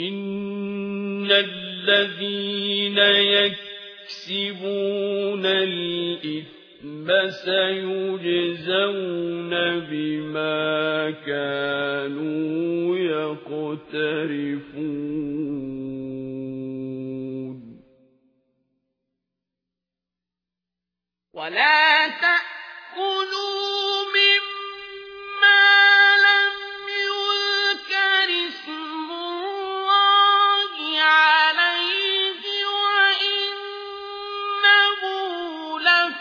إن الذين يكسبون الإثم سيجزون بما كانوا يقترفون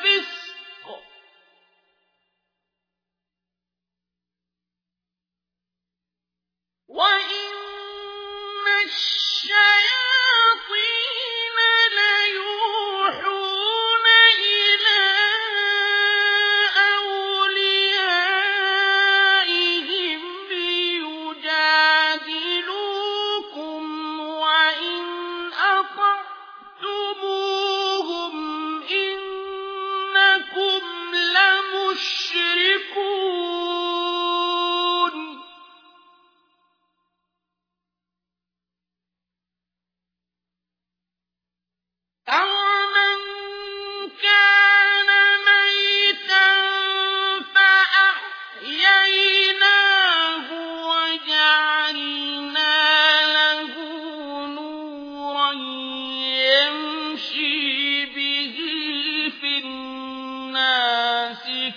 الفسق. وإن الشياطين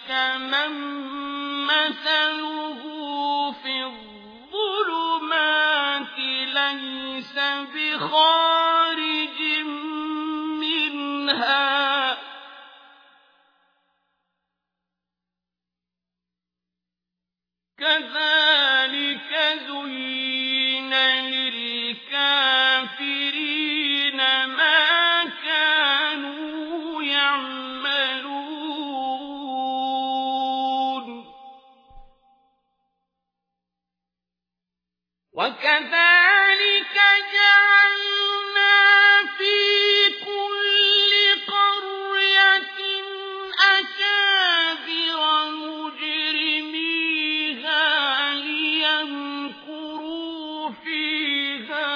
كمن مثله في الظلمات ليس بخارج منها وكذلك جعلنا في كل قرية أكابر مجرميها ليمكروا فيها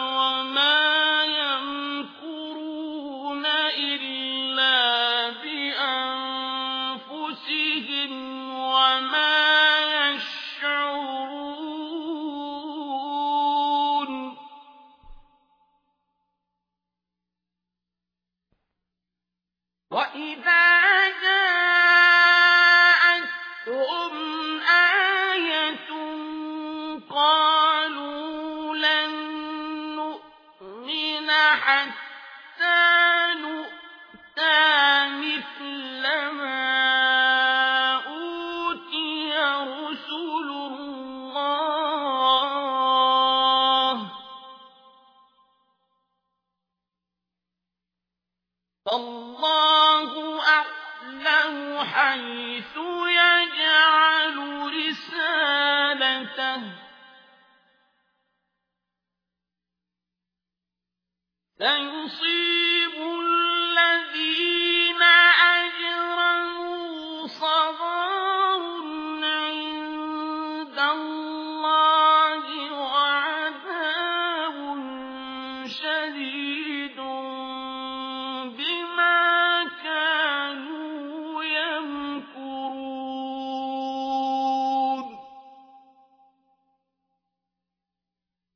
وما يمكرون إلا بأنفسهم وإذا جاءتهم آية قالوا لن نؤمن حتى نؤتى مثل ما أوتي رسل الله الله حيث يجعل رسالته. سيصيب